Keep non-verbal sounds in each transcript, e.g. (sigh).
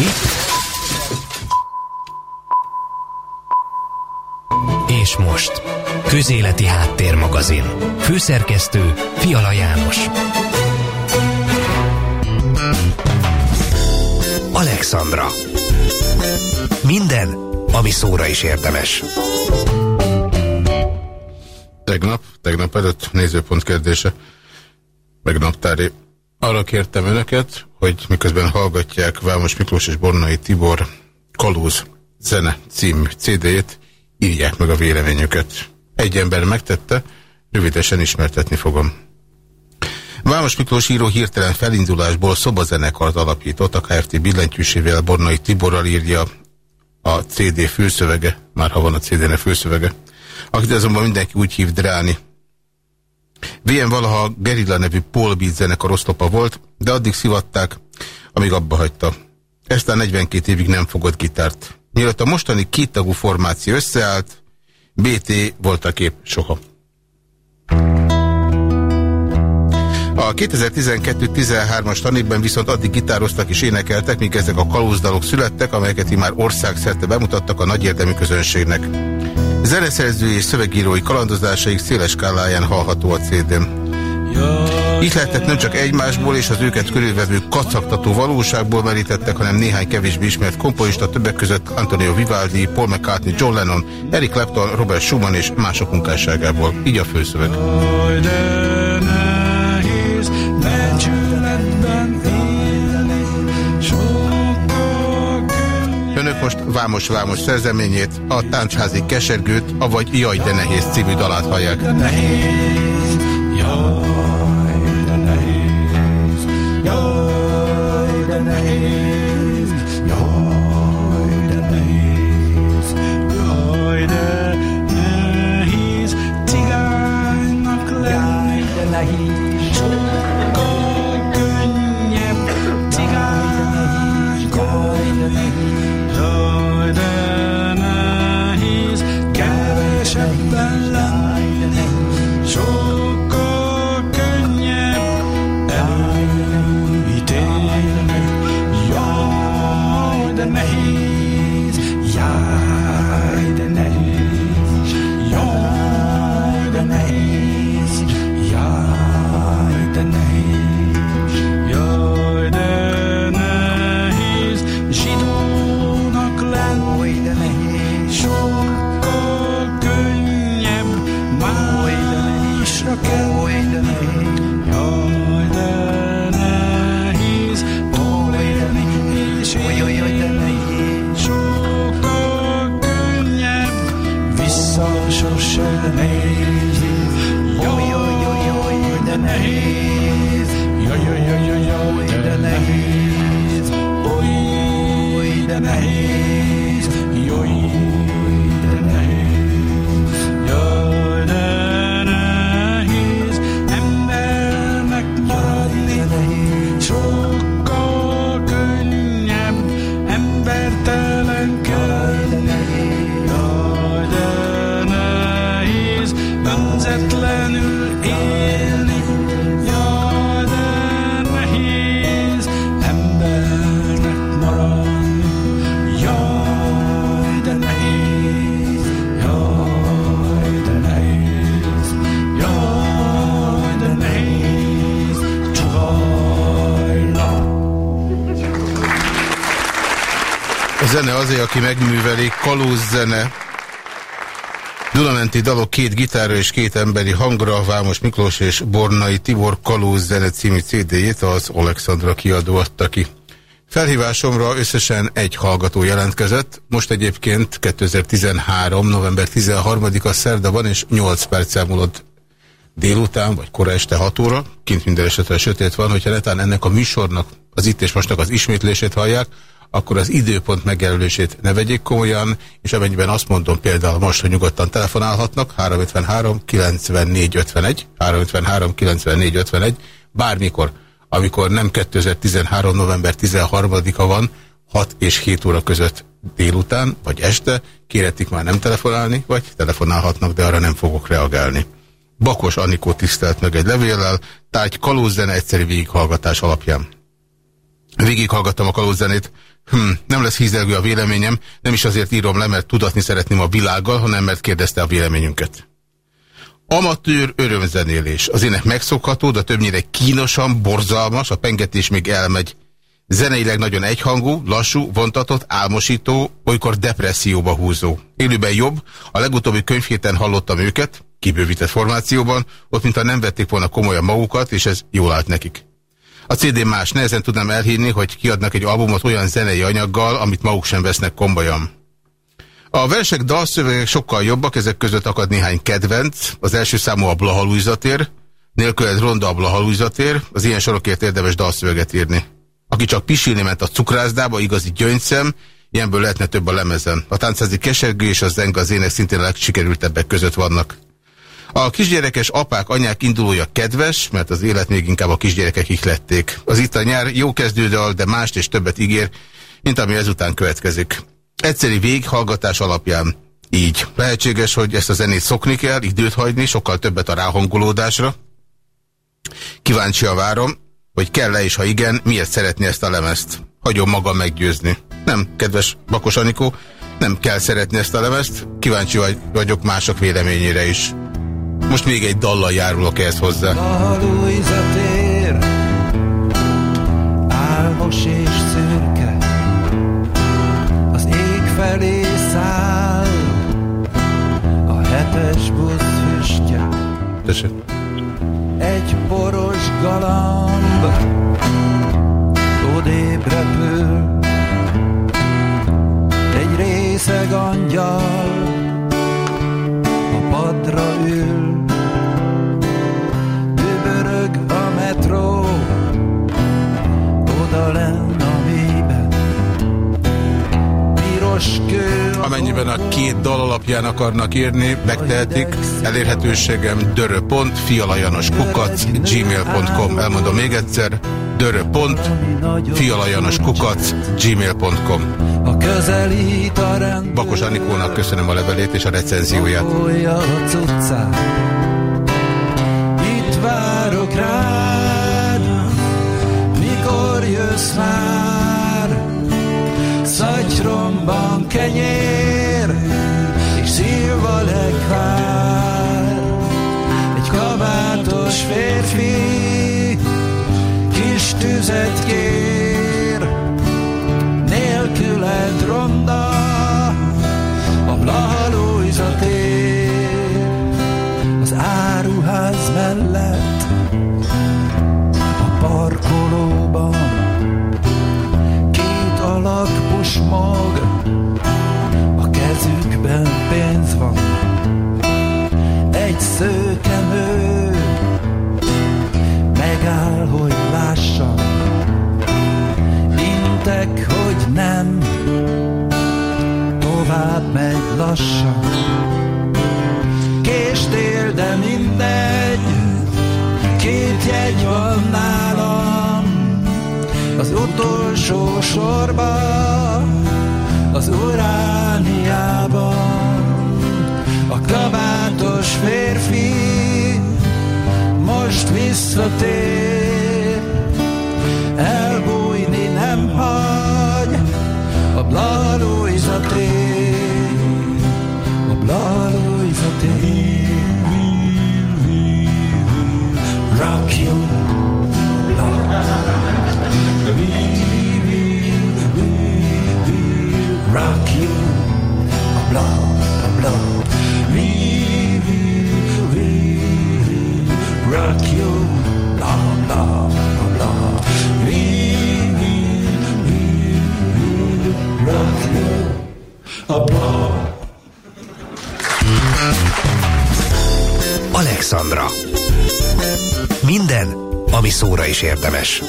Itt. És most. Közéleti Háttérmagazin. Főszerkesztő Fiala János. Alexandra. Minden, ami szóra is érdemes. Tegnap, tegnap előtt nézőpont kérdése, meg naptári. Arra kértem önöket, hogy miközben hallgatják Vámos Miklós és Bornai Tibor Kalóz zene című CD-jét, írják meg a véleményüket. Egy ember megtette, rövidesen ismertetni fogom. Vámos Miklós író hirtelen felindulásból szobazenekart alapított, a KFT billentyűsével Bornai Tiborral írja a CD főszövege, már ha van a CD-nek főszövege, akit azonban mindenki úgy hív Dráni. VM valaha Gerilla nevű Paul Beat zenekar oszlopa volt, de addig szivatták, amíg abba hagyta. Eztán 42 évig nem fogott gitárt. Mielőtt a mostani kéttagú formáció összeállt, BT a kép soha. A 2012-13-as tanékben viszont addig gitároztak és énekeltek, míg ezek a kalózdalok születtek, amelyeket már országszerte bemutattak a nagy érdemű közönségnek. Zeneszerző és szövegírói kalandozásaik széles skáláján hallható a CD-n. Lehetett nem csak egymásból és az őket körülvevő kacagtató valóságból merítettek, hanem néhány kevésbé ismert komponista, többek között Antonio Vivaldi, Paul McCartney, John Lennon, Eric Clapton, Robert Schumann és mások munkásságából. Így a főszöveg. Most Vámos-Vámos szerzeményét, a Táncházi Kesergőt, avagy Jaj, de nehéz című dalát hallják. Nehéz, jaj, de nehéz, jaj, A zene azért, aki megműveli, kalóz zene, Dunamenti dalok két gitárra és két emberi hangra, Vámos Miklós és Bornai Tibor Kalóz zene című CD-jét az Alexandra kiadó adta ki. Felhívásomra összesen egy hallgató jelentkezett, most egyébként 2013. november 13-a szerda van, és 8 perc múlott délután, vagy kora este 6 óra, kint minden esetre sötét van, hogyha netán ennek a műsornak, az itt és mostnak az ismétlését hallják, akkor az időpont megjelölését ne vegyék komolyan, és amennyiben azt mondom például most, hogy nyugodtan telefonálhatnak, 353 94 51, 353 94 51, bármikor, amikor nem 2013. november 13-a van, 6 és 7 óra között délután, vagy este, kéretik már nem telefonálni, vagy telefonálhatnak, de arra nem fogok reagálni. Bakos Anikó tisztelt meg egy levéllel, tárgy kalózzene egyszerű végighallgatás alapján. Végighallgattam a kalózzenét. Hm, nem lesz hízelgő a véleményem, nem is azért írom le, mert tudatni szeretném a világgal, hanem mert kérdezte a véleményünket. Amatőr örömzenélés. Az ének megszokható, de többnyire kínosan, borzalmas, a pengetés még elmegy. Zeneileg nagyon egyhangú, lassú, vontatott, álmosító, olykor depresszióba húzó. Élőben jobb, a legutóbbi könyvhéten hallottam őket, kibővített formációban, ott mintha nem vették volna komolyan magukat, és ez jól állt nekik. A CD más, nehezen tudnám elhinni, hogy kiadnak egy albumot olyan zenei anyaggal, amit maguk sem vesznek komolyan. A versek dalszövegek sokkal jobbak, ezek között akad néhány kedvenc. Az első számú a Blahalújzatér, nélküled ronda a Blahalújzatér, az ilyen sorokért érdemes dalszöveget írni. Aki csak pisilni ment a cukrászdába, igazi gyöngyszem, ilyenből lehetne több a lemezen. A táncázi kesergő és a zeng az ének szintén a legsikerültebbek között vannak. A kisgyerekes apák, anyák indulója kedves, mert az élet még inkább a kisgyerekek ihlették. Az itt a nyár jó kezdődal, de mást és többet ígér, mint ami ezután következik. Egyszeri véghallgatás alapján így. Lehetséges, hogy ezt a zenét szokni kell, időt hagyni, sokkal többet a ráhangolódásra. Kíváncsian várom, hogy kell-e, és ha igen, miért szeretni ezt a lemezt. Hagyom magam meggyőzni. Nem, kedves Bakos Anikó, nem kell szeretni ezt a lemezt, kíváncsi vagyok mások véleményére is. Most még egy dallal járulok ehhez hozzá. álmos és szürke, az ég felé száll, a hetes busz füstje. Tessék. Egy poros galamb, odébb repül, egy részeg angyal, padra ül, Amennyiben a két dal alapján akarnak írni, megtehetik. Elérhetőségem dörö.fialajanoskukac Elmondom még egyszer, dörö.fialajanoskukac gmail.com Bakos Anikónak köszönöm a levelét és a recenzióját. Itt várok rád, mikor jössz már, szagyromban kenyér, és szilva lekvár. Egy kabátos férfi, kis tüzet kér, nélküled ronda, a Blahalújza az áruház mellett, a parkolóban, két alak pusmog, kezükben pénz van, egy szőkenő, megáll, hogy lássam, intek, hogy nem, tovább megy lassan. Késtél, de mindegy, két jegy van nálam, az utolsó sorba, az urániában. A kabátos férfi most visszatér, elbújni nem hagy, a blalóiza tér, a blalóiza tér. Rock you, rock you, a blah, szóra is érdemes.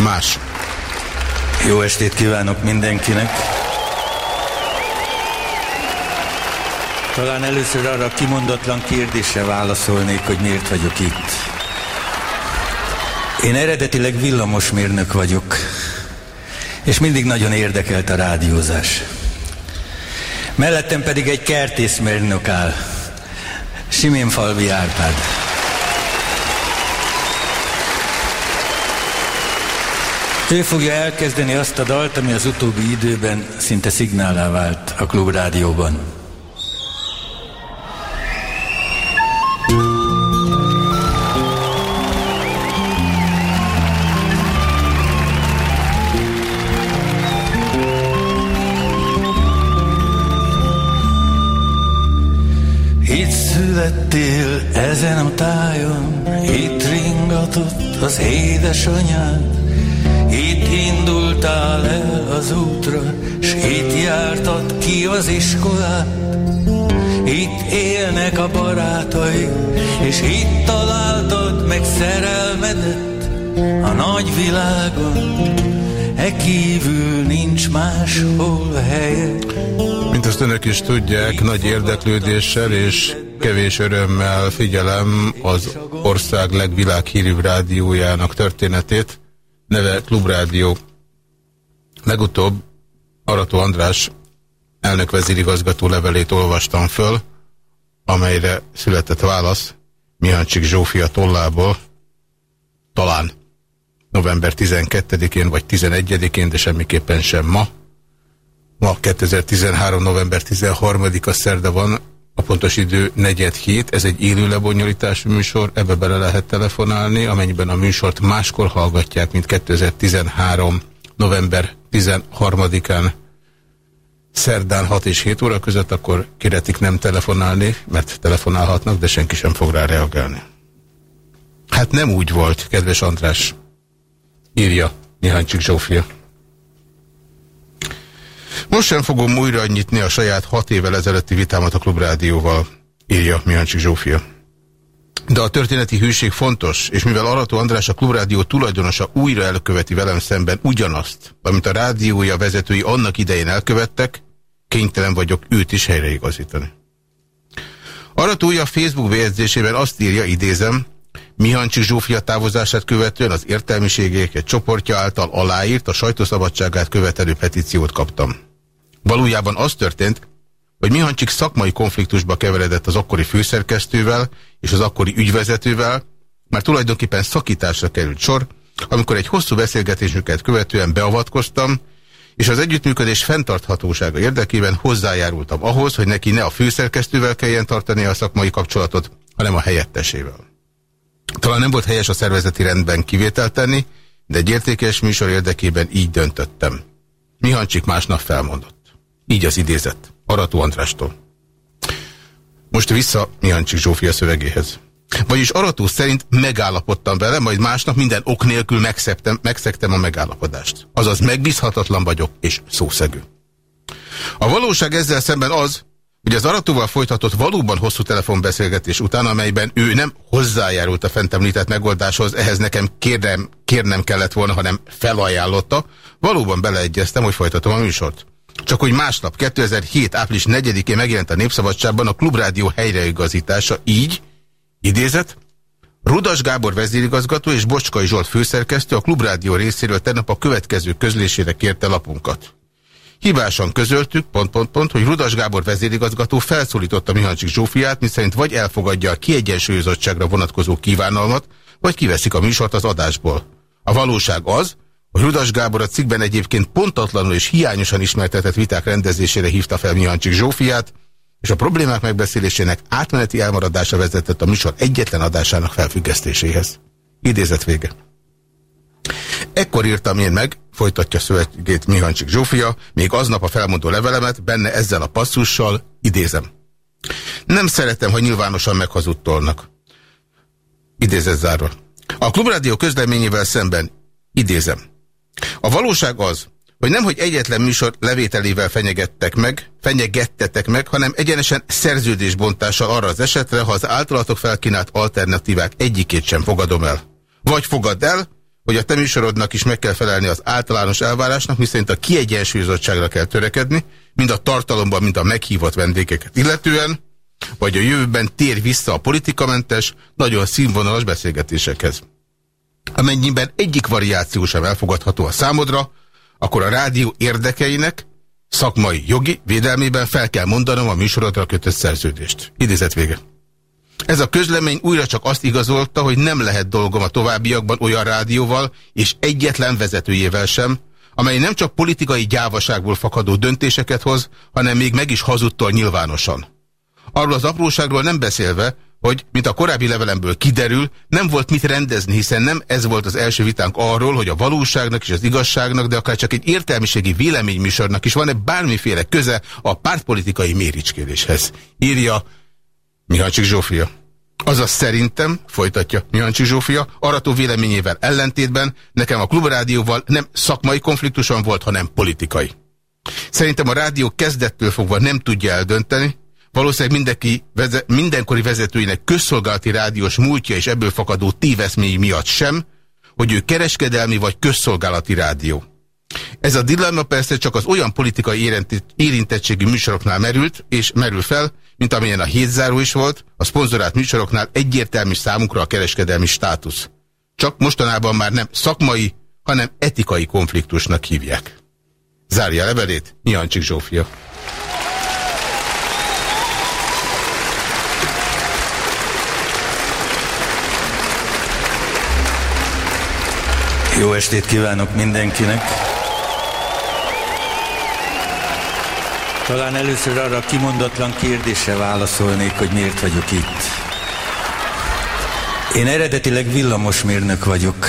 Más. Jó estét kívánok mindenkinek. Talán először arra kimondatlan kérdésre válaszolnék, hogy miért vagyok itt. Én eredetileg villamosmérnök vagyok, és mindig nagyon érdekelt a rádiózás. Mellettem pedig egy kertészmérnök áll, Falvi Árpád. Ő fogja elkezdeni azt a dalt, ami az utóbbi időben szinte szignálá vált a klubrádióban. Ezen a tájon, itt ringatott az édesanyád, itt indultál el az útra, s itt jártad ki az iskolát. Itt élnek a barátai, és itt találtad meg szerelmedet a nagy világon. E kívül nincs máshol helye. Mint azt önök is tudják, nagy érdeklődéssel és kevés örömmel figyelem az ország legvilághírűbb rádiójának történetét neve Klubrádió. Legutóbb Arató András elnök vezérigazgató levelét olvastam föl, amelyre született válasz Mihancsik Zsófia tollából, talán november 12-én vagy 11-én, de semmiképpen sem ma. Ma 2013. november 13-a szerda van, pontos idő negyed hét, ez egy élő lebonyolítású műsor, ebbe bele lehet telefonálni, amennyiben a műsort máskor hallgatják, mint 2013. november 13-án szerdán 6 és 7 óra között, akkor kéretik nem telefonálni, mert telefonálhatnak, de senki sem fog rá reagálni. Hát nem úgy volt, kedves András, írja Miháncsik Zsófia. Most sem fogom újra nyitni a saját hat évvel ezelőtti vitámat a Klubrádióval, írja Mihancsik Zsófia. De a történeti hűség fontos, és mivel Arató András a Klubrádió tulajdonosa újra elköveti velem szemben ugyanazt, amit a rádiója vezetői annak idején elkövettek, kénytelen vagyok őt is helyreigazítani. Arató a Facebook bejegyzésében azt írja, idézem, Mihancsi Zsófia távozását követően az értelmiségek egy csoportja által aláírt a sajtószabadságát követelő petíciót kaptam. Valójában az történt, hogy Mihancsik szakmai konfliktusba keveredett az akkori főszerkesztővel és az akkori ügyvezetővel, mert tulajdonképpen szakításra került sor, amikor egy hosszú beszélgetésüket követően beavatkoztam, és az együttműködés fenntarthatósága érdekében hozzájárultam ahhoz, hogy neki ne a főszerkesztővel kelljen tartani a szakmai kapcsolatot, hanem a helyettesével. Talán nem volt helyes a szervezeti rendben kivételt tenni, de egy értékes műsor érdekében így döntöttem. Mihancsik másnap felmondott. Így az idézet. Arató Andrástól. Most vissza Mihancsik Zsófia szövegéhez. Vagyis Arató szerint megállapodtam vele, majd másnap minden ok nélkül megszektem, megszektem a megállapodást. Azaz megbízhatatlan vagyok és szószegő. A valóság ezzel szemben az, hogy az Aratóval folytatott valóban hosszú telefonbeszélgetés után, amelyben ő nem hozzájárult a fent említett megoldáshoz, ehhez nekem kérnem, kérnem kellett volna, hanem felajánlotta, valóban beleegyeztem, hogy folytatom a műsort. Csak hogy másnap, 2007. április 4-én megjelent a Népszabadságban a Klubrádió helyreigazítása, így, idézet, Rudas Gábor vezérigazgató és Bocskai Zsolt főszerkesztő a Klubrádió részéről tegnap a következő közlésére kérte lapunkat. Hibásan közöltük, pont, pont, pont, hogy Rudas Gábor vezérigazgató felszólította Mihancsik Zsófiát, miszerint vagy elfogadja a kiegyensúlyozottságra vonatkozó kívánalmat, vagy kiveszik a műsort az adásból. A valóság az, hogy Rudas Gábor a cikkben egyébként pontatlanul és hiányosan ismertetett viták rendezésére hívta fel Mihancsik Zsófiát, és a problémák megbeszélésének átmeneti elmaradása vezetett a műsor egyetlen adásának felfüggesztéséhez. Idézet vége. Ekkor írtam én meg, folytatja szövegét Mihancsik Zsófia, még aznap a felmondó levelemet, benne ezzel a passzussal, idézem. Nem szeretem, hogy nyilvánosan meghazudtolnak. Idézet zárva. A Klubrádió közleményével szemben, idézem. A valóság az, hogy nemhogy egyetlen műsor levételével fenyegettek meg, fenyegettetek meg, hanem egyenesen szerződésbontással arra az esetre, ha az általatok felkínált alternatívák egyikét sem fogadom el. Vagy fogadd el, hogy a te műsorodnak is meg kell felelni az általános elvárásnak, miszerint a kiegyensúlyozottságra kell törekedni, mind a tartalomban, mind a meghívott vendégeket illetően, vagy a jövőben tér vissza a politikamentes, nagyon színvonalas beszélgetésekhez. Amennyiben egyik variáció sem elfogadható a számodra, akkor a rádió érdekeinek, szakmai jogi védelmében fel kell mondanom a műsorodra kötött szerződést. Idézet vége. Ez a közlemény újra csak azt igazolta, hogy nem lehet dolgom a továbbiakban olyan rádióval, és egyetlen vezetőjével sem, amely nem csak politikai gyávaságból fakadó döntéseket hoz, hanem még meg is hazudtól nyilvánosan. Arról az apróságról nem beszélve, hogy, mint a korábbi levelemből kiderül, nem volt mit rendezni, hiszen nem ez volt az első vitánk arról, hogy a valóságnak és az igazságnak, de akár csak egy értelmiségi véleményműsornak is van-e bármiféle köze a pártpolitikai méricskéléshez. Írja Mihácsik Zsófia. Azaz szerintem, folytatja Mihácsik Zsófia, arató véleményével ellentétben nekem a klubrádióval nem szakmai konfliktuson volt, hanem politikai. Szerintem a rádió kezdettől fogva nem tudja eldönteni, valószínűleg mindenki, veze, mindenkori vezetőinek közszolgálati rádiós múltja és ebből fakadó téveszmény miatt sem, hogy ő kereskedelmi vagy közszolgálati rádió. Ez a dilemma persze csak az olyan politikai érintettségű műsoroknál merült, és merül fel, mint amilyen a hétzáró is volt, a szponzorált műsoroknál egyértelmű számunkra a kereskedelmi státusz. Csak mostanában már nem szakmai, hanem etikai konfliktusnak hívják. Zárja levelét, Miancsik Zsófia. Jó estét kívánok mindenkinek! Talán először arra a kimondatlan kérdésre válaszolnék, hogy miért vagyok itt. Én eredetileg villamosmérnök vagyok,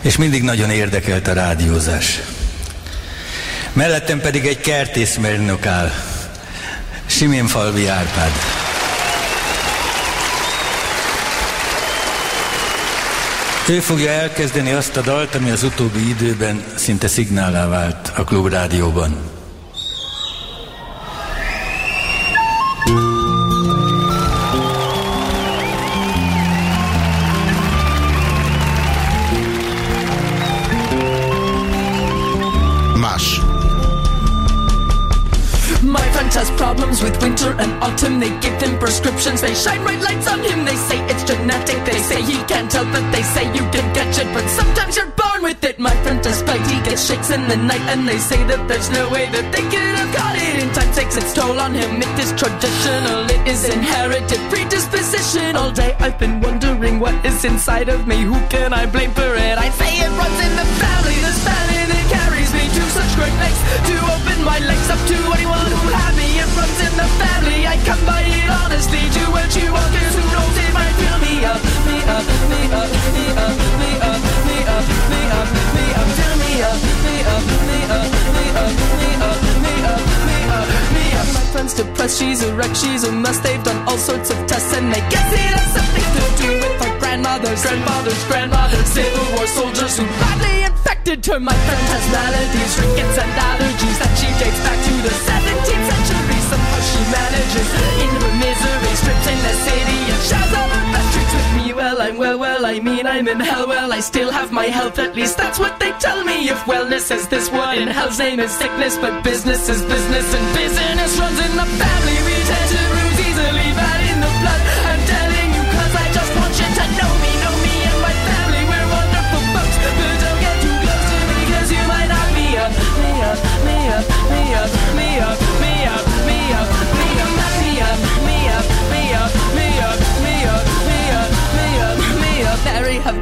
és mindig nagyon érdekelt a rádiózás. Mellettem pedig egy kertészmérnök áll, Falvi Árpád. Ő fogja elkezdeni azt a dalt, ami az utóbbi időben szinte szignálá vált a klubrádióban. Problems with winter and autumn. They give him prescriptions, they shine bright lights on him. They say it's genetic, they say he can't help it. They say you can catch it, but sometimes you're born with it. My friend spiked, he gets shakes in the night, and they say that there's no way that they could have got it. In time takes its toll on him. It is traditional, it is inherited predisposition. All day I've been wondering what is inside of me. Who can I blame for it? I say it runs in the family, this family that carries me to such great lengths to open my legs up to anyone who had me the family. I come by it honestly. Do what you want, cause who knows it might fill me up, me up, me up, me up, me up, me up, me up, me up, fill me up, me up, me up, me up, me up, me up, me up, me up. My friend's depressed, she's a wreck, she's a mess. They've done all sorts of tests and they guess it has something to do with her grandmothers, grandfathers, grandmothers, Civil War soldiers who badly infected her. My friend has maladies, rickets, and allergies that she dates back to the 17th century somehow she manages in her misery, strips in the city and all her best tricks with me. Well, I'm well, well, I mean I'm in hell. Well, I still have my health, at least that's what they tell me. If wellness is this, what in hell's name is sickness? But business is business, and business runs in the family. We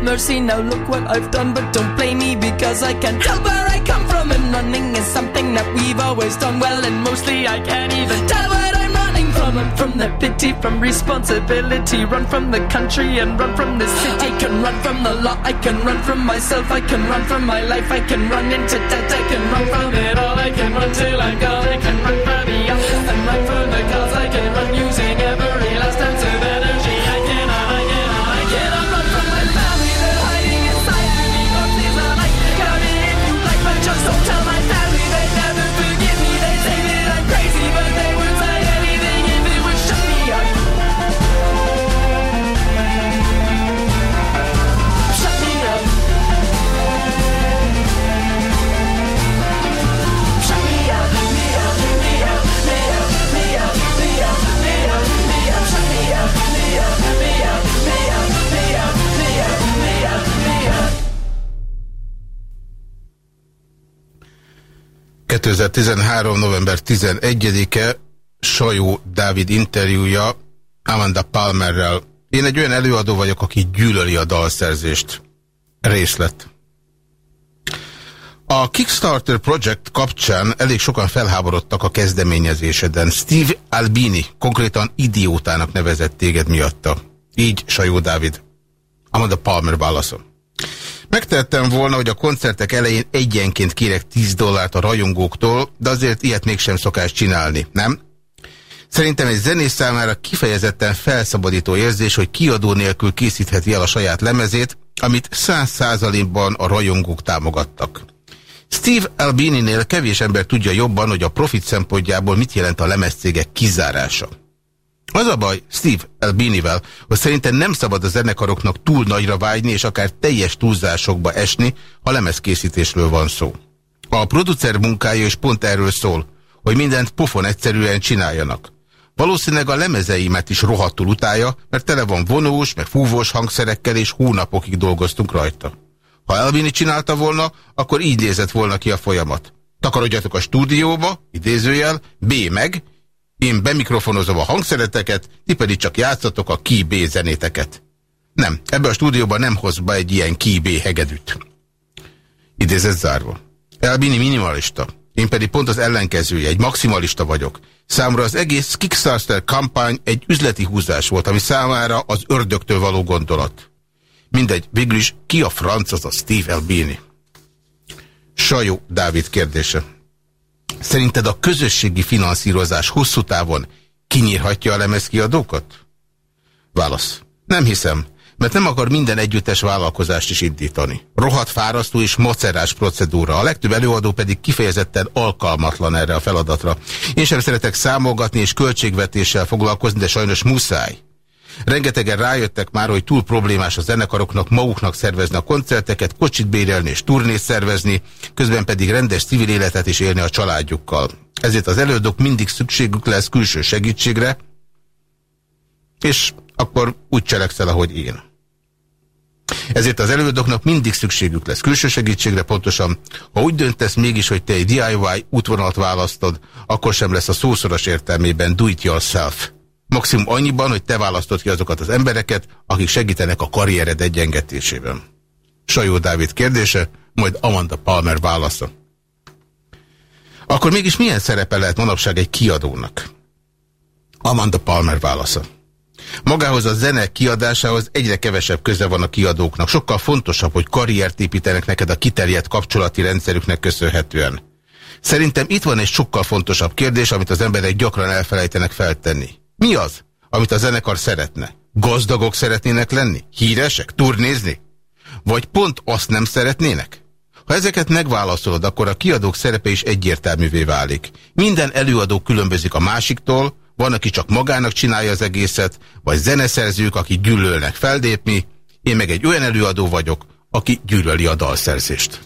mercy, now look what I've done, but don't blame me because I can't tell where I come from. And running is something that we've always done well, and mostly I can't even tell what I'm running from. I'm from the pity, from responsibility, run from the country and run from the city. I can run from the law, I can run from myself, I can run from my life, I can run into debt, I can run from it all, I can run till I'm gone, I can run from 2013. november 11-e Sajó Dávid interjúja Amanda Palmerrel. Én egy olyan előadó vagyok, aki gyűlöli a dalszerzést. Részlet. A Kickstarter Project kapcsán elég sokan felháborodtak a kezdeményezéseden. Steve Albini konkrétan idiótának nevezett téged miatta. Így Sajó Dávid. Amanda Palmer válaszol. Megtettem volna, hogy a koncertek elején egyenként kérek 10 dollárt a rajongóktól, de azért ilyet mégsem szokás csinálni, nem? Szerintem egy zenész számára kifejezetten felszabadító érzés, hogy kiadó nélkül készítheti el a saját lemezét, amit száz százalékban a rajongók támogattak. Steve Albini-nél kevés ember tudja jobban, hogy a profit szempontjából mit jelent a lemezcégek kizárása. Az a baj Steve Albinivel, hogy szerintem nem szabad a zenekaroknak túl nagyra vágyni, és akár teljes túlzásokba esni, ha lemezkészítésről van szó. A producer munkája is pont erről szól, hogy mindent pofon egyszerűen csináljanak. Valószínűleg a lemezeimet is rohadtul utálja, mert tele van vonós, meg fúvós hangszerekkel, és hónapokig dolgoztunk rajta. Ha Elvini csinálta volna, akkor így nézett volna ki a folyamat. Takarodjatok a stúdióba, idézőjel, B meg, én bemikrofonozom a hangszereteket, ti pedig csak játszatok a B zenéteket. Nem, ebbe a stúdióban nem hoz be egy ilyen B hegedűt. Idézett zárva. Elbini minimalista. Én pedig pont az ellenkezője, egy maximalista vagyok. Számomra az egész Kickstarter kampány egy üzleti húzás volt, ami számára az ördögtől való gondolat. Mindegy, végül is ki a franc az a Steve Albini? Sajó Dávid kérdése. Szerinted a közösségi finanszírozás hosszú távon kinyírhatja a lemezkiadókat? Válasz. Nem hiszem, mert nem akar minden együttes vállalkozást is indítani. Rohadt fárasztó és macerás procedúra, a legtöbb előadó pedig kifejezetten alkalmatlan erre a feladatra. Én sem szeretek számolgatni és költségvetéssel foglalkozni, de sajnos muszáj. Rengetegen rájöttek már, hogy túl problémás a zenekaroknak maguknak szervezni a koncerteket, kocsit bérelni és turnét szervezni, közben pedig rendes civil életet is élni a családjukkal. Ezért az előadók mindig szükségük lesz külső segítségre, és akkor úgy cselekszel, ahogy én. Ezért az előadóknak mindig szükségük lesz külső segítségre, pontosan, ha úgy döntesz mégis, hogy te egy DIY útvonalat választod, akkor sem lesz a szószoros értelmében do it yourself. Maximum annyiban, hogy te választod ki azokat az embereket, akik segítenek a karriered egyengetésében. Sajó Dávid kérdése, majd Amanda Palmer válasza. Akkor mégis milyen szerepe lehet manapság egy kiadónak? Amanda Palmer válasza. Magához a zene kiadásához egyre kevesebb köze van a kiadóknak. Sokkal fontosabb, hogy karriert építenek neked a kiterjedt kapcsolati rendszerüknek köszönhetően. Szerintem itt van egy sokkal fontosabb kérdés, amit az emberek gyakran elfelejtenek feltenni. Mi az, amit a zenekar szeretne? Gazdagok szeretnének lenni? Híresek? Turnézni? Vagy pont azt nem szeretnének? Ha ezeket megválaszolod, akkor a kiadók szerepe is egyértelművé válik. Minden előadó különbözik a másiktól, van, aki csak magának csinálja az egészet, vagy zeneszerzők, akik gyűlölnek feldépni, én meg egy olyan előadó vagyok, aki gyűlöli a dalszerzést.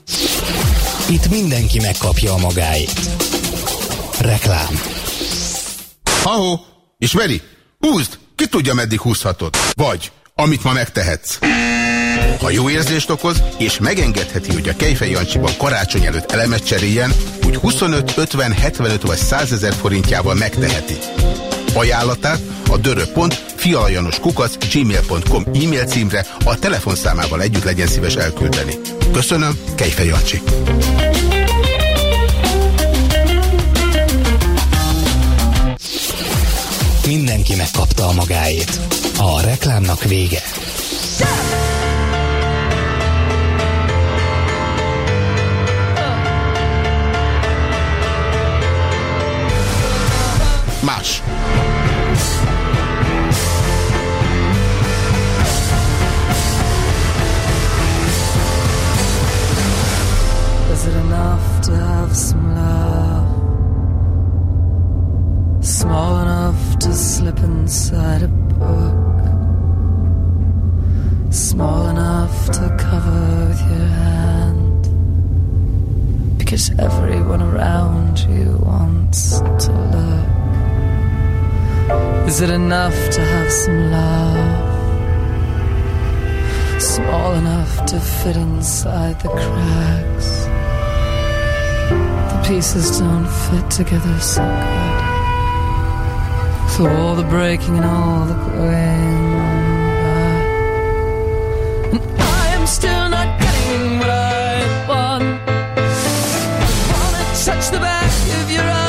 Itt mindenki megkapja a magáit. Reklám. Ahó, ismeri? Húzd! Ki tudja, meddig húzhatod? Vagy, amit ma megtehetsz. Ha jó érzést okoz, és megengedheti, hogy a Kejfej Jancsiban karácsony előtt elemet cseréljen, úgy 25, 50, 75 vagy 100 ezer forintjával megteheti. Ajánlatát a dörö.fialajanoskukac gmail.com e-mail címre a telefonszámával együtt legyen szíves elküldeni. Köszönöm, Kejfej Jancsi. Mindenki megkapta a magáét. A reklámnak vége. Más. Small enough to slip inside a book. Small enough to cover with your hand. Because everyone around you wants to look. Is it enough to have some love? Small enough to fit inside the cracks. The pieces don't fit together so good. To all the breaking and all the going. And I am still not getting what I want. I wanna touch the back of your right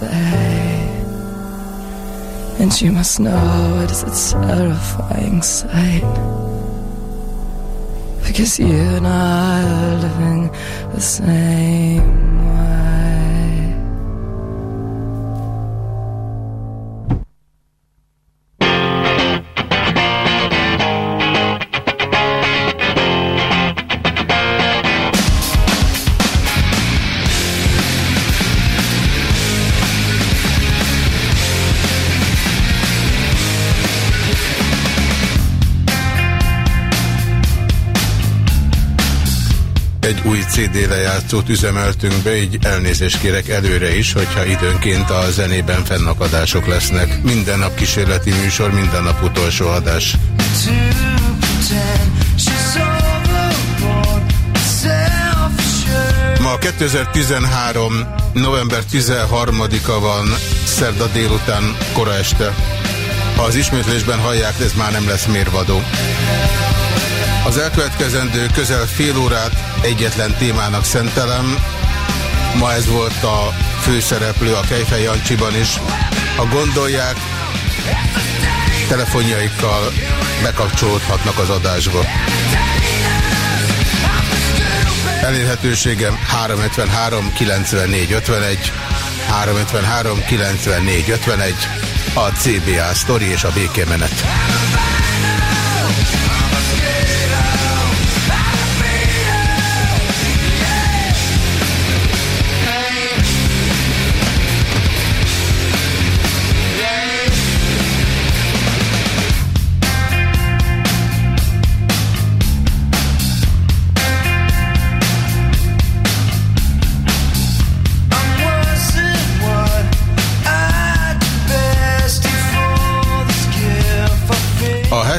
day. And you must know it is a terrifying sight. Because you and I are living the same CD lejátszót üzemeltünk be, így elnézést kérek előre is, hogyha időnként a zenében fennakadások lesznek. Minden nap kísérleti műsor, minden nap utolsó adás. Ma 2013. november 13-a van, szerda délután, kora este. Ha az ismétlésben hallják, ez már nem lesz mérvadó. Az elkövetkezendő közel fél órát egyetlen témának szentelem. Ma ez volt a főszereplő a Kejfej Jancsiban is. Ha gondolják, telefonjaikkal bekapcsolódhatnak az adásba. Elérhetőségem 353 94 51, 353 94 51, a CBA Story és a békemenet.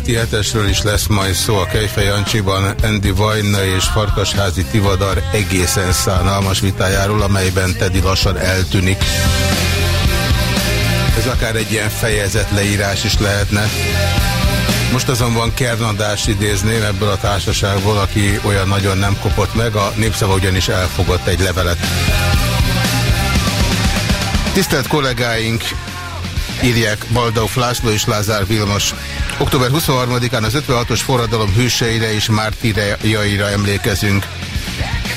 Heti hetesről is lesz majd szó a Kejfej Jancsiban Andy Vajna és Farkasházi Tivadar egészen szánalmas vitájáról, amelyben Teddy lassan eltűnik. Ez akár egy ilyen fejezet leírás is lehetne. Most azonban Kernandás idézném ebből a társaságból, aki olyan nagyon nem kopott meg, a népszava ugyanis elfogott egy levelet. Tisztelt kollégáink, írják Baldauf László és Lázár Vilmos. Október 23-án az 56-os forradalom hőseire és mártírjaira emlékezünk.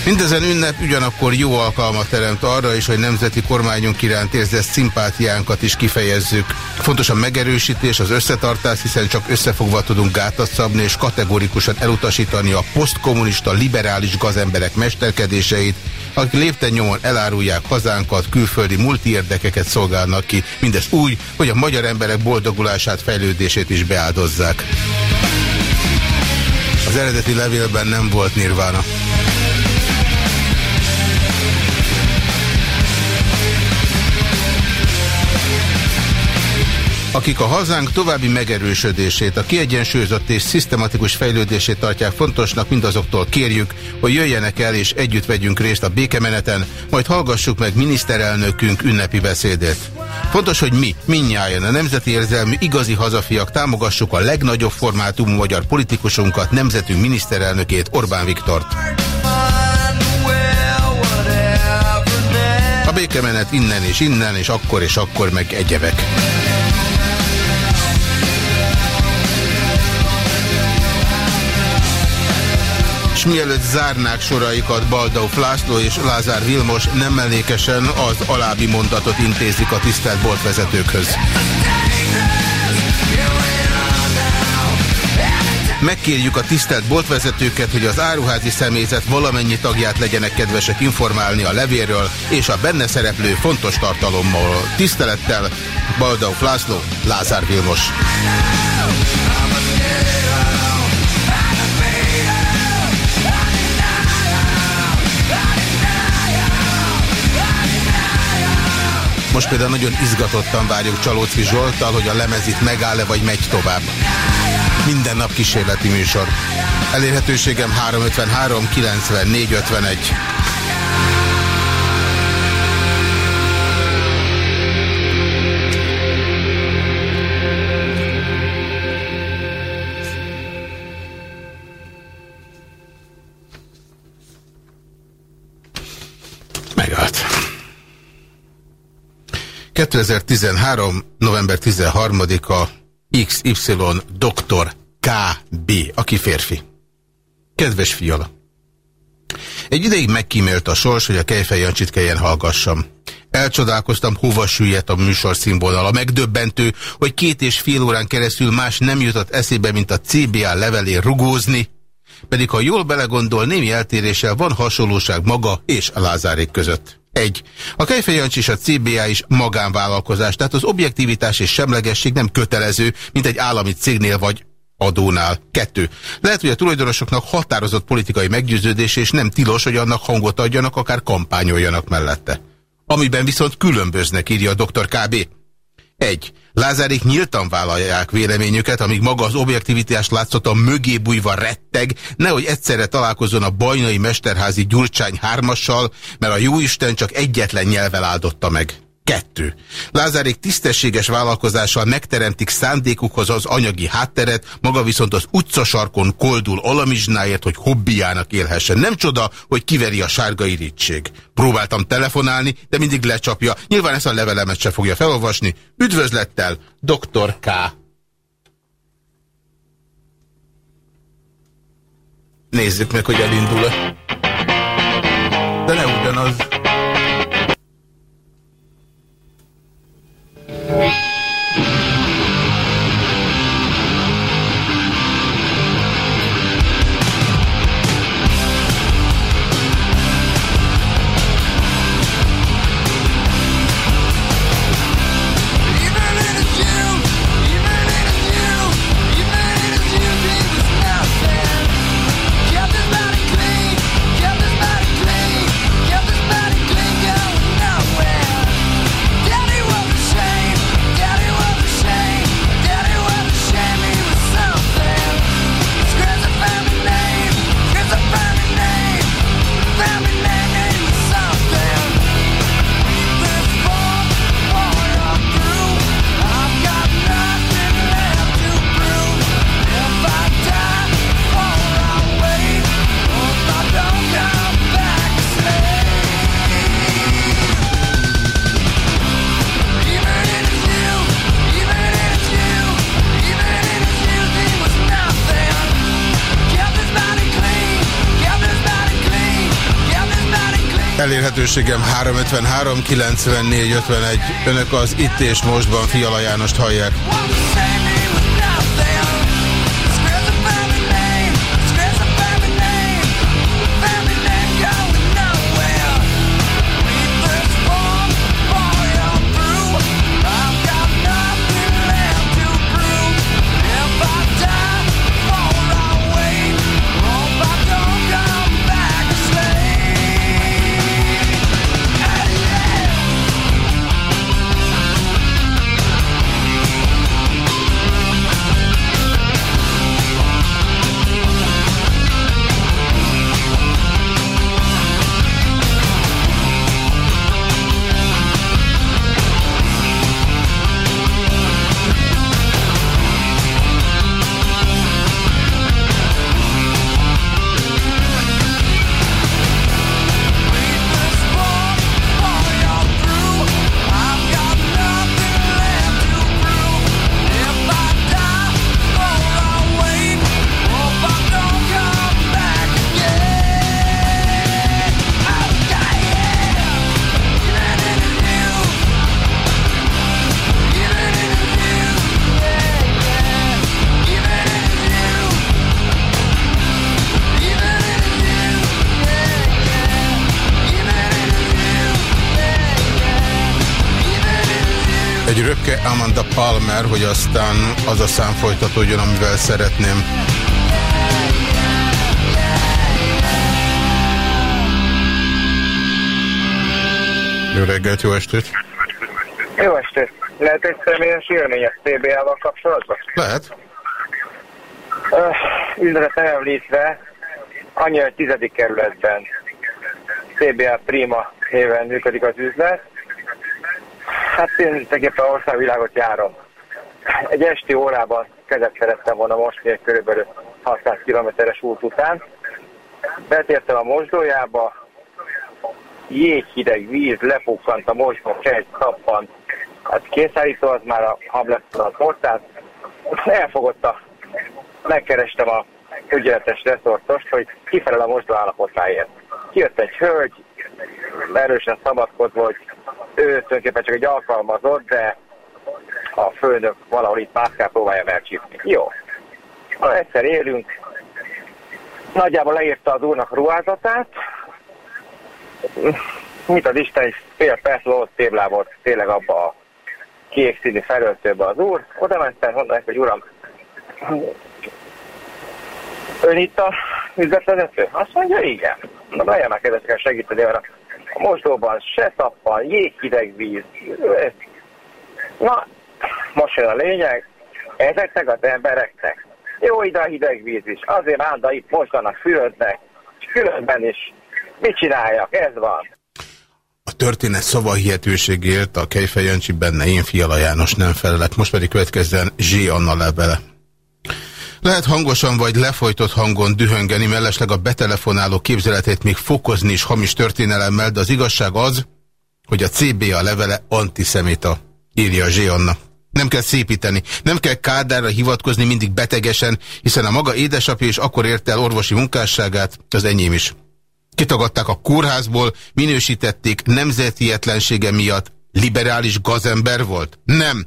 Mindezen ünnep ugyanakkor jó alkalmat teremt arra is, hogy nemzeti kormányunk iránt érzett szimpátiánkat is kifejezzük. Fontos a megerősítés, az összetartás, hiszen csak összefogva tudunk gátat szabni és kategorikusan elutasítani a posztkommunista liberális gazemberek mesterkedéseit, akik lépten nyomon elárulják hazánkat, külföldi multi érdekeket szolgálnak ki, mindezt úgy, hogy a magyar emberek boldogulását, fejlődését is beáldozzák. Az eredeti levélben nem volt nirvána. Akik a hazánk további megerősödését, a kiegyensúlyozott és szisztematikus fejlődését tartják fontosnak, mindazoktól kérjük, hogy jöjjenek el és együtt vegyünk részt a békemeneten, majd hallgassuk meg miniszterelnökünk ünnepi beszédét. Fontos, hogy mi, minnyáján a nemzeti érzelmű igazi hazafiak támogassuk a legnagyobb formátumú magyar politikusunkat, nemzetünk miniszterelnökét, Orbán Viktort. A békemenet innen és innen, és akkor és akkor meg egyebek. És mielőtt zárnák soraikat Baldauf László és Lázár Vilmos nem mellékesen az alábbi mondatot intézik a tisztelt boltvezetőkhöz. Megkérjük a tisztelt boltvezetőket, hogy az áruházi személyzet valamennyi tagját legyenek kedvesek informálni a levérről és a benne szereplő fontos tartalommal. Tisztelettel Baldauf László, Lázár Vilmos. Most például nagyon izgatottan várjuk Csalócki Zsoltal, hogy a lemezit megáll-e, vagy megy tovább. Minden nap kísérleti műsor. Elérhetőségem 353 94 51. 2013. november 13-a XY doktor KB, aki férfi. Kedves fiala! Egy ideig megkímélt a sors, hogy a Kejfej Jancsit kelljen hallgassam. Elcsodálkoztam, hova süllyedt a műsor színvonala. Megdöbbentő, hogy két és fél órán keresztül más nem jutott eszébe, mint a CBA levelén rugózni, pedig ha jól belegondol, némi eltéréssel van hasonlóság maga és a Lázárék között. Egy. A Kejfej Jancsi és a CBA is magánvállalkozás, tehát az objektivitás és semlegesség nem kötelező, mint egy állami cégnél vagy adónál. Kettő. Lehet, hogy a tulajdonosoknak határozott politikai meggyőződés, és nem tilos, hogy annak hangot adjanak, akár kampányoljanak mellette. Amiben viszont különböznek, írja a dr. KB. Egy. Lázárék nyíltan vállalják véleményüket, amíg maga az objektivitás látszott a mögé bújva retteg, nehogy egyszerre találkozzon a bajnai mesterházi gyurcsány hármassal, mert a jóisten csak egyetlen nyelvel áldotta meg. Kettő. Lázárék tisztességes vállalkozással megteremtik szándékukhoz az anyagi hátteret, maga viszont az utcasarkon koldul alamizsnáért, hogy hobbiának élhessen. Nem csoda, hogy kiveri a sárga irítség. Próbáltam telefonálni, de mindig lecsapja. Nyilván ezt a levelemet se fogja felolvasni. Üdvözlettel, Dr. K. Nézzük meg, hogy elindul-e. De ne ugyanaz. Elérhetőségem 353 94 51. Önök az itt és mostban Fiala Jánost hallják. Amanda Palmer, hogy aztán az a szám folytatódjon, amivel szeretném. Jó reggelt, jó estét! Jó estét! Lehet egy személyes élmények TBA-val kapcsolatban? Lehet. Uh, üzletet említve, annyi, hogy tizedik kerületben TBA Prima néven működik az üzlet, Hát tulajdonképpen országvilágot járom. Egy esti órában kezet szerettem volna most még körülbelül 600 kilométeres út után. Betértem a mosdójába, jéghideg víz, lepukkant a mosdó, egy szappant. Hát készállító az már a habletta a tortát. Elfogott a... Megkerestem a ügyeletes reszortost, hogy kifelel a mosdó állapotáért. Kijött egy hölgy, erősen szabadkozva, hogy ő tulajdonképpen csak egy alkalmazott, de a főnök valahol itt mászkál próbálja megcsípni. Jó. Ha egyszer élünk, nagyjából leírta az úrnak a ruházatát, mit az Isten is fél perc volt téblából tényleg abba a kék színű felöltőbe az úr. Oda mentem, mondom hogy uram, ön itt a üzletvezető? Azt mondja, igen. Na, nagyon már kedvesek segíteni, mert a mosdóban se szappan, jéghideg víz. Na, most jön a lényeg, ezeknek az embereknek jó ide a hideg víz is, azért álda itt mostanak, fürödnek, különben is mit csináljak, ez van. A történet szavahihetőségért a Kejfej Jancsi benne én Fiala János nem felelek, most pedig következzen Zsé Anna levele. Lehet hangosan vagy lefolytott hangon dühöngeni, mellesleg a betelefonáló képzeletét még fokozni is hamis történelemmel, de az igazság az, hogy a CBA levele antiszemita, írja Zsé Anna. Nem kell szépíteni, nem kell Kádárra hivatkozni mindig betegesen, hiszen a maga édesapja is akkor ért el orvosi munkásságát, az enyém is. Kitagadták a kórházból, minősítették nemzetietlensége miatt. Liberális gazember volt? Nem.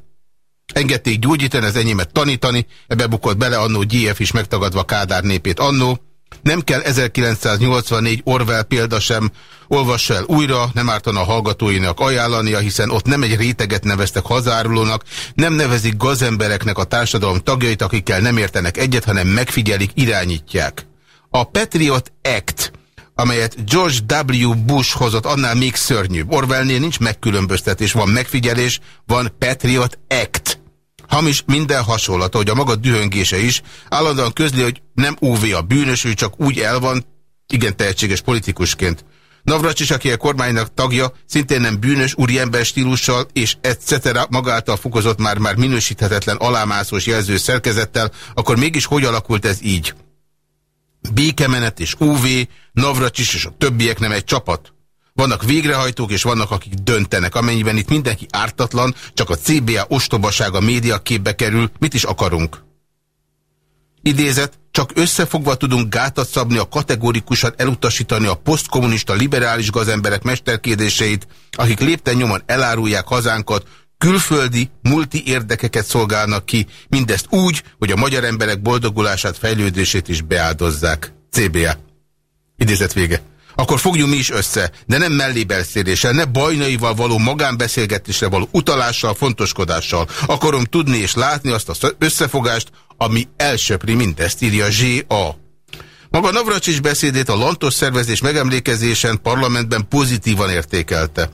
Engedték gyógyítani, az enyémet tanítani, ebbe bukott bele annó GF is megtagadva Kádár népét annó. Nem kell 1984 Orwell példa sem, olvassa el újra, nem ártana a hallgatóinak ajánlania, hiszen ott nem egy réteget neveztek hazárulónak, nem nevezik gazembereknek a társadalom tagjait, akikkel nem értenek egyet, hanem megfigyelik, irányítják. A Patriot Act amelyet George W. Bush hozott, annál még szörnyűbb. Orwellnél nincs megkülönböztetés, van megfigyelés, van Patriot Act. Hamis minden hasonlat, hogy a maga dühöngése is. Állandóan közli, hogy nem UV a bűnös, ő csak úgy el van, igen tehetséges politikusként. Navracsis, aki a kormánynak tagja, szintén nem bűnös, úriember stílussal és etc. magáltal fokozott már-már minősíthetetlen alámászós jelző szerkezettel, akkor mégis hogy alakult ez így? Békemenet és UV, Navracsis és a többiek nem egy csapat. Vannak végrehajtók, és vannak, akik döntenek. Amennyiben itt mindenki ártatlan, csak a CBA ostobasága média képbe kerül, mit is akarunk? Idézet, csak összefogva tudunk gátat szabni a kategórikusan elutasítani a posztkommunista liberális gazemberek mesterkérdéseit, akik lépten nyomon elárulják hazánkat, külföldi, multi érdekeket szolgálnak ki, mindezt úgy, hogy a magyar emberek boldogulását, fejlődését is beáldozzák. CBA. Idézet vége. Akkor fogjunk mi is össze, de nem mellébeszéléssel, ne bajnaival való magánbeszélgetésre való utalással, fontoskodással. Akarom tudni és látni azt az összefogást, ami elsöpri mindezt, írja Z.A. Maga Navracsics beszédét a Lantos szervezés megemlékezésen parlamentben pozitívan értékelte.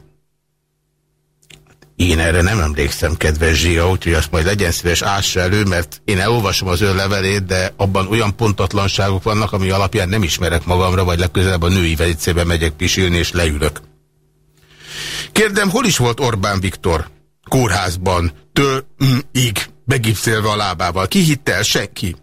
Én erre nem emlékszem, kedves Zsia, úgyhogy azt majd legyen szíves ássa elő, mert én elolvasom az ön levelét, de abban olyan pontatlanságok vannak, ami alapján nem ismerek magamra, vagy legközelebb a női velicébe megyek pisilni, és leülök. Kérdem, hol is volt Orbán Viktor? Kórházban, től-ig, begipszélve a lábával. Ki hitte el? Senki.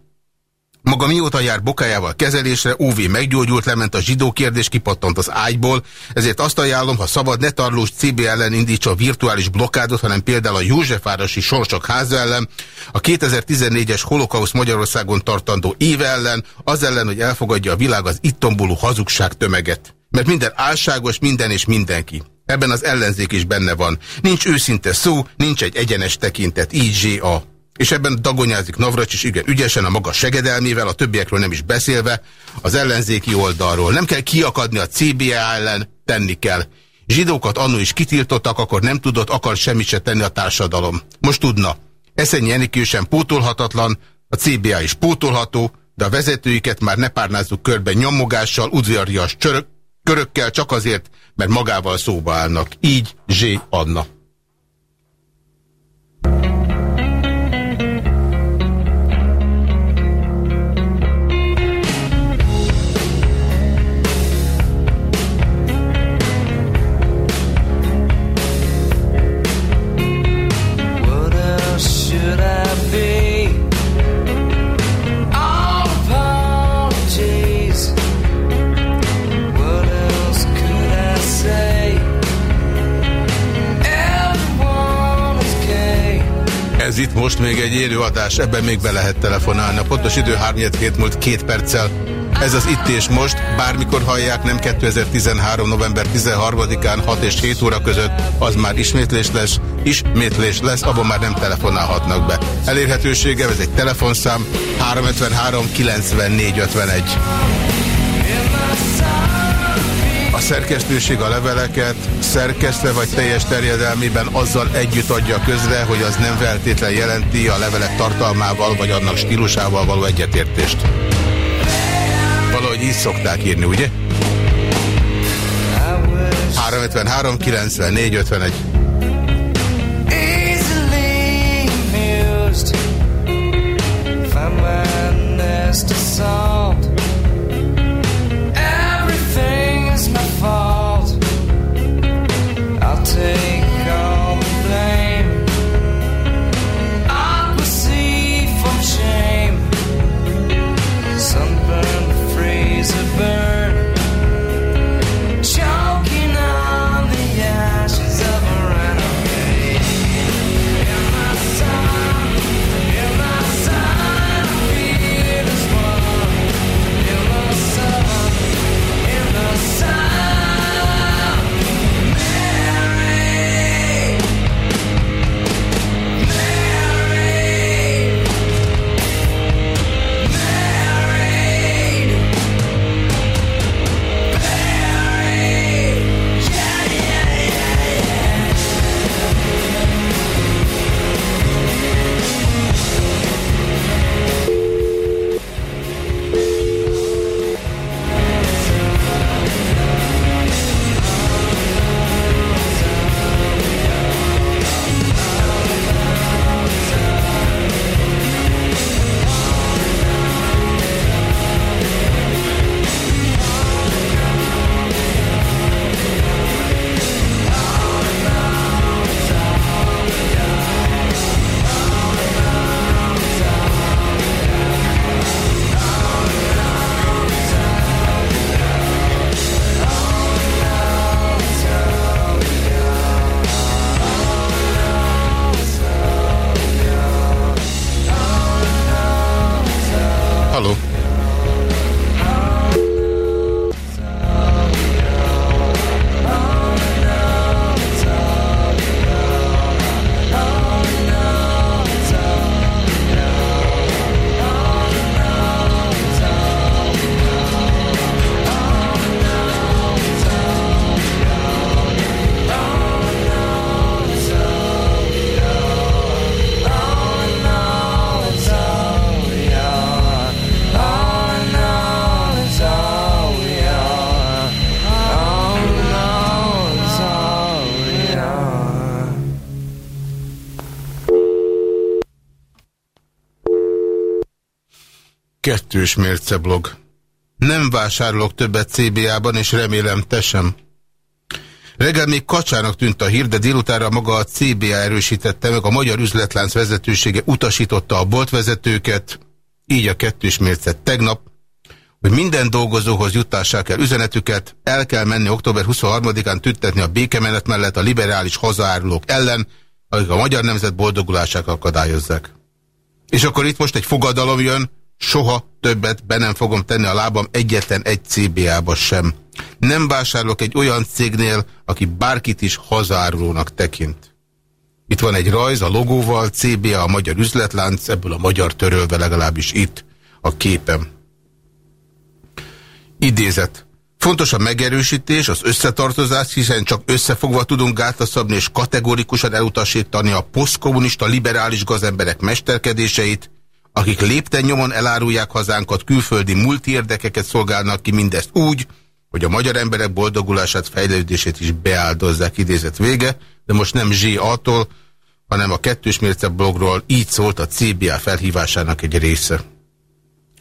Maga mióta jár bokájával kezelésre, OV meggyógyult, lement a zsidó kérdés, kipattant az ágyból, ezért azt ajánlom, ha szabad, ne tarlós CB ellen indítsa a virtuális blokkádot, hanem például a Józsefvárosi Sorsok háza ellen, a 2014-es holokausz Magyarországon tartandó éve ellen, az ellen, hogy elfogadja a világ az ittombolú hazugság tömeget. Mert minden álságos, minden és mindenki. Ebben az ellenzék is benne van. Nincs őszinte szó, nincs egy egyenes tekintet, így a és ebben dagonyázik Navracs is igen ügyesen a maga segedelmével, a többiekről nem is beszélve, az ellenzéki oldalról. Nem kell kiakadni a CBA ellen, tenni kell. Zsidókat annó is kitiltottak, akkor nem tudott, akar semmit se tenni a társadalom. Most tudna. Eszenyi Enikő sem pótolhatatlan, a CBA is pótolható, de a vezetőiket már ne párnázzuk körbe nyomogással, udvarias csörök, körökkel, csak azért, mert magával szóba állnak. Így Zsé Anna. Itt most még egy élőadás, ebben még be lehet telefonálni. A pontos idő 3 múlt két perccel. Ez az itt és most, bármikor hallják, nem 2013. november 13-án 6 és 7 óra között, az már ismétlés lesz, ismétlés lesz, abban már nem telefonálhatnak be. Elérhetősége, ez egy telefonszám, 353 94 51. A szerkesztőség a leveleket szerkesztve vagy teljes terjedelmében azzal együtt adja közre, hogy az nem feltétlen jelenti a levelek tartalmával vagy annak stílusával való egyetértést. Valahogy így szokták írni, ugye? 353 94 51 Easily take kettős mérceblog. Nem vásárolok többet CBA-ban, és remélem te sem. Reggel még kacsának tűnt a hír, de délutára maga a CBA erősítette meg, a magyar üzletlánc vezetősége utasította a boltvezetőket, így a kettős mérce tegnap, hogy minden dolgozóhoz juttassák el üzenetüket, el kell menni október 23-án tüntetni a békemenet mellett a liberális hazaárulók ellen, akik a magyar nemzet boldogulását akadályozzák. És akkor itt most egy fogadalom jön, soha többet be nem fogom tenni a lábam egyetlen egy CBA-ba sem. Nem vásárolok egy olyan cégnél, aki bárkit is hazárulónak tekint. Itt van egy rajz a logóval, CBA a magyar üzletlánc, ebből a magyar törölve legalábbis itt a képem. Idézet. Fontos a megerősítés, az összetartozás, hiszen csak összefogva tudunk gátra szabni és kategórikusan elutasítani a posztkommunista liberális gazemberek mesterkedéseit, akik lépten nyomon elárulják hazánkat, külföldi multiérdekeket szolgálnak ki mindezt úgy, hogy a magyar emberek boldogulását, fejlődését is beáldozzák idézet vége, de most nem ZSA-tól, hanem a kettős mérce blogról így szólt a CBA felhívásának egy része.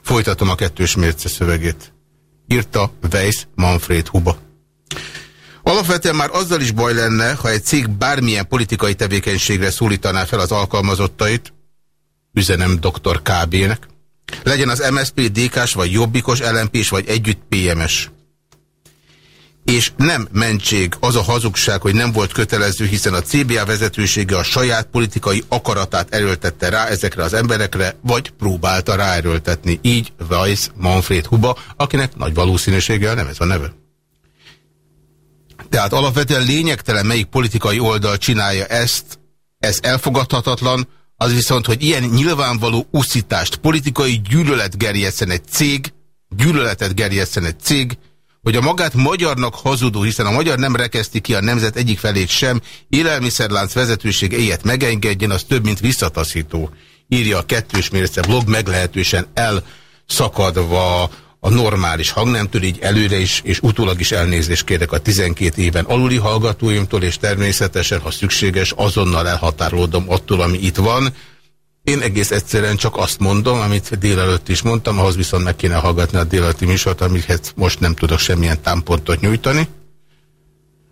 Folytatom a kettős mérce szövegét. Írta Weiss Manfred Huba. Alapvetően már azzal is baj lenne, ha egy cég bármilyen politikai tevékenységre szólítaná fel az alkalmazottait, üzenem dr. KB-nek, legyen az MSZP, DK-s, vagy Jobbikos, lmp vagy együtt PMS. És nem mentség az a hazugság, hogy nem volt kötelező, hiszen a CBA vezetősége a saját politikai akaratát erőltette rá ezekre az emberekre, vagy próbálta ráerőltetni. Így Weiss Manfred Huba, akinek nagy valószínűséggel nem ez a neve. Tehát alapvetően lényegtelen, melyik politikai oldal csinálja ezt, ez elfogadhatatlan, az viszont, hogy ilyen nyilvánvaló uszítást, politikai gyűlölet gerjesszen egy cég, gyűlöletet gerjesszen egy cég, hogy a magát magyarnak hazudó, hiszen a magyar nem rekeszti ki a nemzet egyik felét sem, élelmiszerlánc vezetőség ilyet megengedjen, az több, mint visszataszító. Írja a kettős mérce blog meglehetősen elszakadva a normális hangnemtől, így előre is és utólag is elnézést kérek a 12 éven aluli hallgatóimtól, és természetesen, ha szükséges, azonnal elhatárolódom attól, ami itt van. Én egész egyszerűen csak azt mondom, amit délelőtt is mondtam, ahhoz viszont meg kéne hallgatni a délelőtti műsort, amiket most nem tudok semmilyen támpontot nyújtani.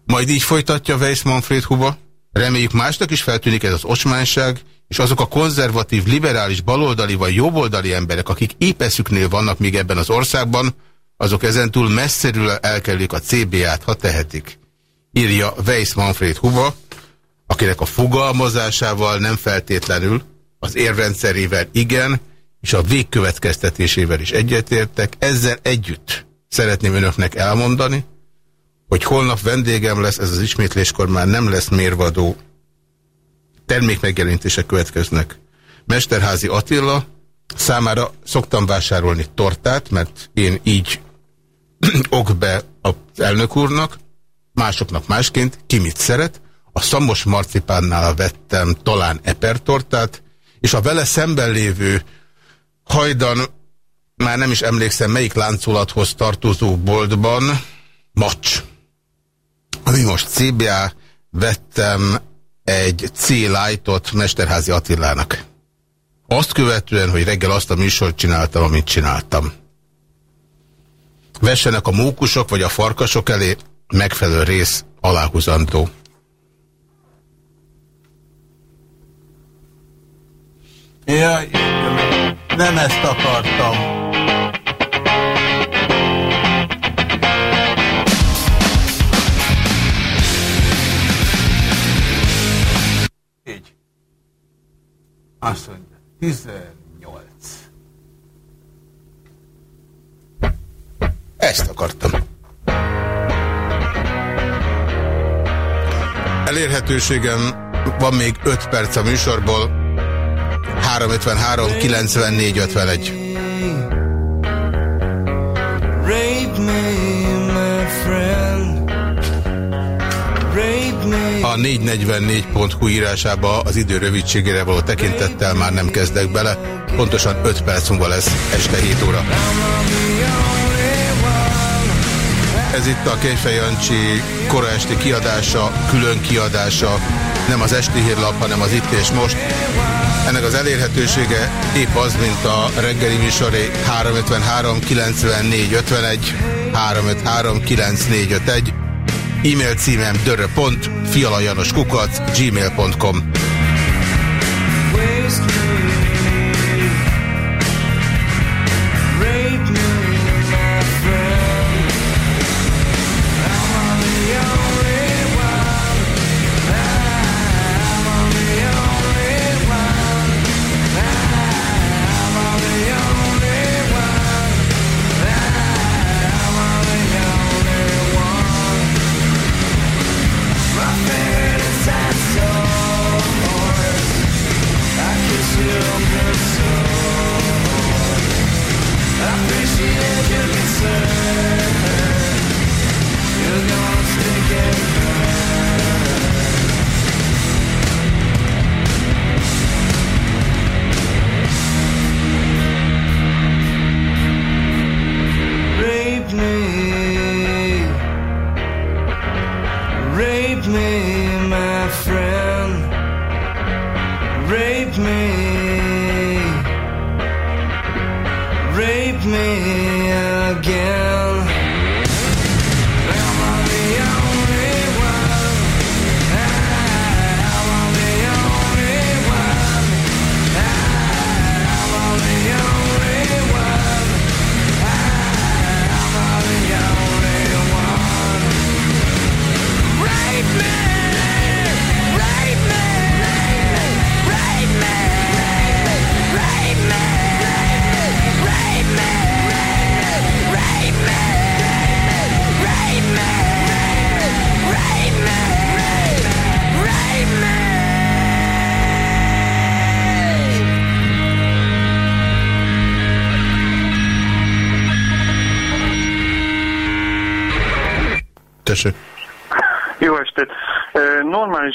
Majd így folytatja Weiss Manfred Huba. Reméljük másnak is feltűnik ez az osmányság, és azok a konzervatív, liberális, baloldali vagy jobboldali emberek, akik épeszüknél vannak még ebben az országban, azok ezentúl messzeről elkerülik a CBA-t, ha tehetik. Írja Weiss Manfred Huba, akinek a fogalmazásával nem feltétlenül, az érrendszerével igen, és a végkövetkeztetésével is egyetértek. Ezzel együtt szeretném önöknek elmondani, hogy holnap vendégem lesz, ez az ismétléskor már nem lesz mérvadó, termékmegjelenítések következnek. Mesterházi Attila számára szoktam vásárolni tortát, mert én így (clears throat) ok be az elnök úrnak, másoknak másként, ki mit szeret. A szamos marcipánnál vettem talán epertortát, és a vele szemben lévő hajdan, már nem is emlékszem melyik láncolathoz tartozó boltban, macs. Ami most CBA, vettem egy C-Light-ot Mesterházi Attilának. Azt követően, hogy reggel azt a műsort csináltam, amit csináltam. Vessenek a mókusok vagy a farkasok elé, megfelelő rész aláhuzantó. Jaj, nem ezt akartam. Azt mondja, 18. Ezt akartam. Elérhetőségem van még 5 perc a műsorból. 353 94 51. Rape me, my friend. A 444.hu írásába az idő rövidségére való tekintettel már nem kezdek bele. Pontosan 5 perc múlva lesz este 7 óra. Ez itt a Kejfej Jancsi kora esti kiadása, külön kiadása, nem az esti hírlap, hanem az itt és most. Ennek az elérhetősége épp az, mint a reggeli műsoré 353 94 51 353 9451 e-mail címem dörö.fialajanoskukac gmail.com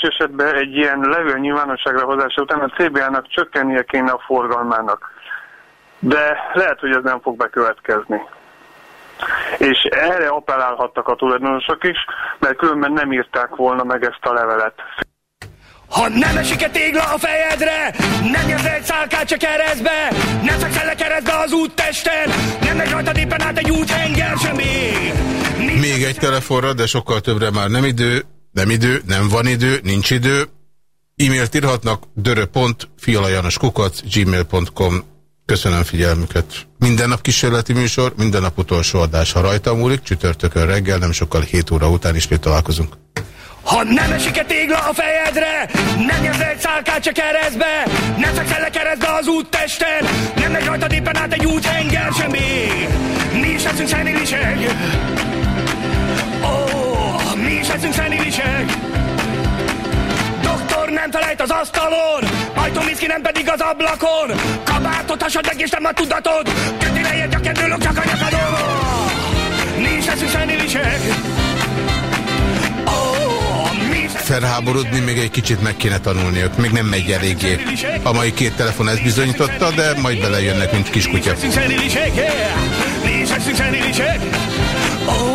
esetben egy ilyen levő nyilvánosságra hozása után a CBA-nak csökkennie kéne a forgalmának. De lehet, hogy ez nem fog bekövetkezni. És erre appellálhattak a tulajdonosok is, mert különben nem írták volna meg ezt a levelet. Ha nem esik egy tégla a fejedre, nem nyersz egy szálkát se keresztbe, nem fekszel le keresztbe az úttesten, nem megy rajtad éppen át egy úthenger sem még. Még egy telefonra, de sokkal többre már nem idő. Nem idő, nem van idő, nincs idő. E-mailt írhatnak dörö.fialajanoskukac gmail.com Köszönöm figyelmüket. Minden nap kísérleti műsor, minden nap utolsó adás. Ha rajta múlik, csütörtökön reggel, nem sokkal 7 óra után ismét találkozunk. Ha nem esik egy tégla a fejedre, nem nyersz egy szálkát se keresztbe, nem fekszel le keresztbe az úttesten, nem megy rajtad éppen át egy úthenger sem még. Mi is leszünk szenilisek. Oh mi is eszünk szenilisek. Doktor nem felejt az asztalon, ajtómiszki nem pedig az ablakon. Kabátot hasad meg és nem a tudatod, ért a kendőlök csak a nyakadon. Mi is eszünk szenilisek. Felháborodni, még egy kicsit meg kéne tanulniuk. Még nem megy eléggé. A mai két telefon ezt bizonyította, de majd belejönnek, mint kiskutya. Oh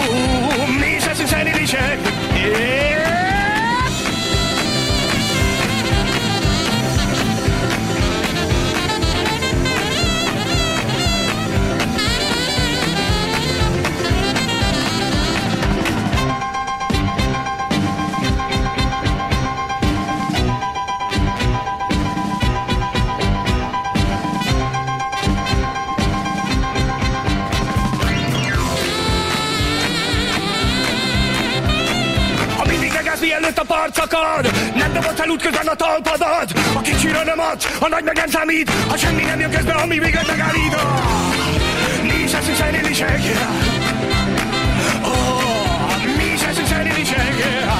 ott adod A kicsire nem ad, a nagy meg nem számít Ha semmi nem jön közbe, ami véged megállít. Oh, Nincs eszünk szerélni senkire oh, ah, Nincs eszünk szerélni senkire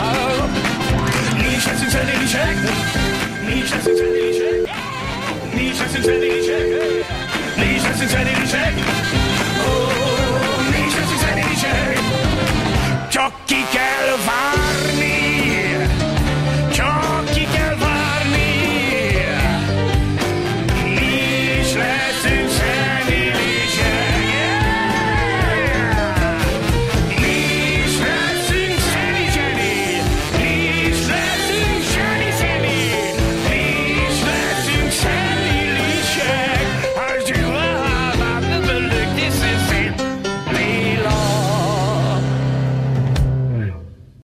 Nincs eszünk szerélni senkire Nincs eszünk szerélni senkire Nincs eszünk szerélni senkire Nincs eszünk szerélni senkire